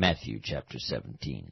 Matthew chapter 17.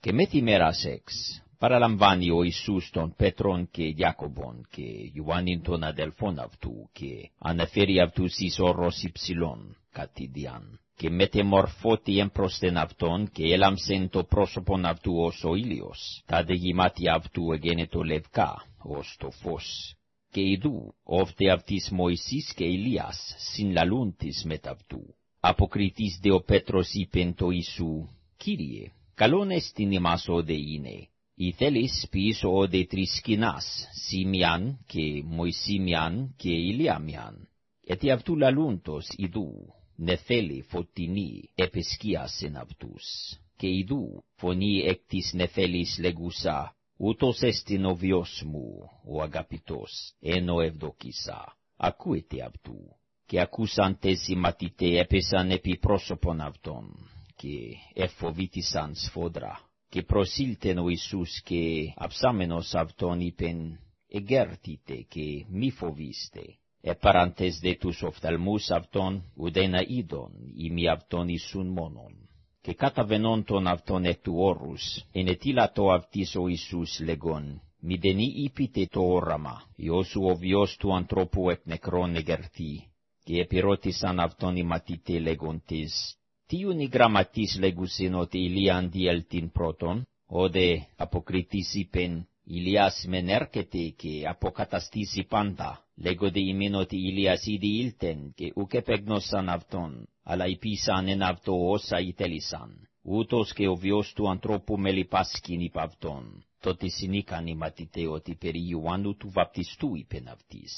Και μεθημέρα σεξ, παραλαμβάνει ο Ιησούς τον Πέτρον και Ιάκωβον και Ιωάννην τον αδελφόν αυτού και αναφέρει αυτούς εις όρος υψηλών κατηδιάν. Και μετεμορφώτη εμπροσθεν αυτόν και έλαμψεν το πρόσωπον αυτού ως ο ήλιος, τα δε γημάτια αυτού εγένετο λευκά ως το φως. Και ειδού, όφτε αυτής Μωυσής και Ηλίας συνλαλούντις μετ' αυτού. Αποκριτής δε ο Πέτρος είπεν το Ιησού, Κύριε, καλόν εστιν ημάς όδε είναι, ήθελες πίσω όδε τρεις σκηνάς, Σιμιάν και Μωυσίμιαν και Ηλιάμιαν. Γιατί αυτού λαλούντος ειδού, νεφέλη φωτεινή επεσκίασεν αυτούς. Και ειδού, φωνή εκ της νεφέλης λεγούσα, ούτως εστιν ο βιός μου, ο αγαπητός, ενώ ευδοκίσα. Ακούετε αυτού και ακούσαν τες οι μαθητέ έπεσαν επί πρόσωπον αυτών, και εφοβήτησαν σφόδρα. Και προσήλτεν ο Ιησούς και αψάμενος αυτόν είπεν, «Εγέρτητε και μη φοβήστε». Επαραντες δε τους οφθαλμούς αυτών, ουδένα είδον, ημι αυτόν Ιησούν μόνον. Και καταβαινόν τον αυτόν εκ του όρους, ενετήλατο αυτής ο Ιησούς λεγόν, μηδενή είπητε το όραμα, Ιώσου ο βιός του ανθρώπου εκ νεκρών εγερθεί, και επιρώτησαν αυτόν οι μαθητές λέγοντες, «Τίουν οι γραμματείς λέγουσιν ότι Ηλίαν διέλτην πρώτον, όδε αποκριτής είπεν, Ηλίας μεν έρχεται και αποκαταστήσει πάντα, λέγονται ημίν ότι Ηλίας ήδη ήλτεν και ουκ επέγνωσαν αυτόν, αλλά υπήσαν εν αυτό όσα ητέλησαν. Ούτως και ο βιός του ανθρώπου με λυπάσκην υπ' αυτόν. Τότε συνήκαν οι μαθητές ότι περί Ιωάννου του βαπτιστού είπεν αυτής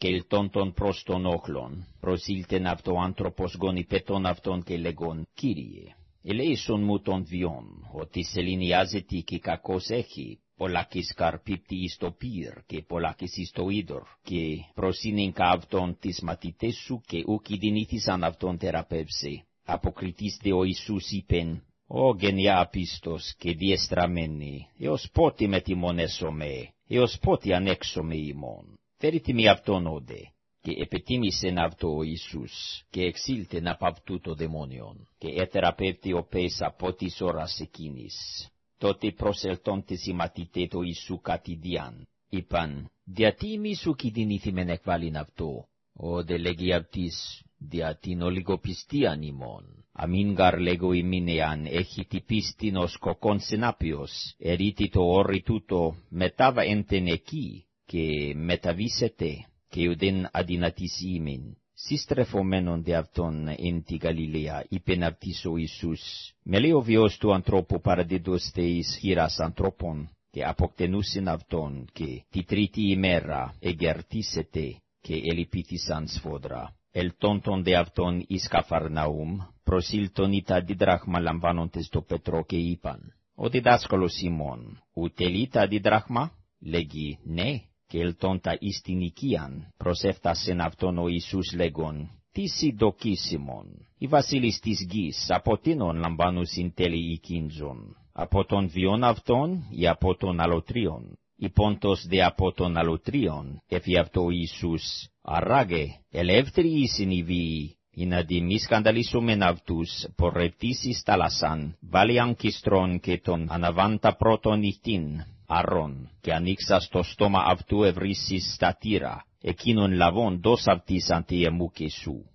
και ελτών τον προς τον όχλον, προσήλτεν αυτό άνθρωπος γονιπετών αυτόν και λεγόν, Κύριε, ελέησον μου τον βιόν, ότι σεληνιάζεται και κακός έχει, πολλάκις καρπίπτει εις το πύρ και πολλάκις εις το είδωρ, και προσύνειγκα αυτόν τις μαθητές σου και ουκ ειδηνήθησαν αυτόν θεραπεύσε. Αποκριτής δε ο Ιησούς είπεν, «Ω γενιά απίστος και διεστραμένη, έως πότε με τιμονέσομαι, έως πότε ανέξομαι ημών» φέρει αυτόν όδε, και επιτίμησεν αυτό ο Ιησούς, και εξήλτεν απ' αυτού το δαιμόνιον, και έθεραπεύτη ο πες από της ώρας εκείνης. Τότε προσελτών της ηματητέ το Ιησού κατηδιάν, είπαν, «Διατί μη σου κινδυνήθημεν εκβάλιν αυτό, ο δε λέγει αυτής, δια την ολιγοπιστίαν ημών. Αμήν γαρ λέγω ημίν εάν έχει τη πίστην ως κοκόν συνάπιος, ερίτη το όρι τούτο μετάβα εντεν εκεί, και μεταβήσετε και ουδέν αδυνατής ημίν. Συστρεφομένον δε αυτόν εν τη Γαλιλαία, είπεν αυτής ο Ιησούς, με λέει ο βιός του ανθρώπου παραδίδωστε εις χειράς ανθρώπων, και αποκτενούσιν αυτόν, και τη τρίτη ημέρα εγερτήσετε, και ελυπήθησαν σφόδρα. Ελτόντον δε αυτόν εις Καφαρναούμ, προσήλτον ητα διδράχμα λαμβάνοντες το Πετρό και είπαν, ο διδάσκαλος Σιμών, ούτε λίτα διδράχμα, λέγει, ναι, και ελτόντα εις την οικίαν, προσέφτασεν αυτόν ο Ιησούς λέγον, τι σι δοκίσιμον, η βασίλης της γης, από τίνον λαμβάνουσιν τέλει οικίνζον, από τον βιόν αυτόν ή από τον αλωτρίον, η πόντος δε από τον αλωτρίον, εφι αυτό ο Ιησούς, αράγε, ελεύθερη ήσιν η βίη, ή να δι μη σκανδαλίσομεν αυτούς, πορευτήσεις ταλασσάν, βάλει κιστρών και τον αναβάντα πρώτον νυχτήν, Αρών, και ανοίξα στο στόμα αυτού ευρίσεις στα τύρα, εκείνον λαβών δώσ' αυτής αντί εμού και σου.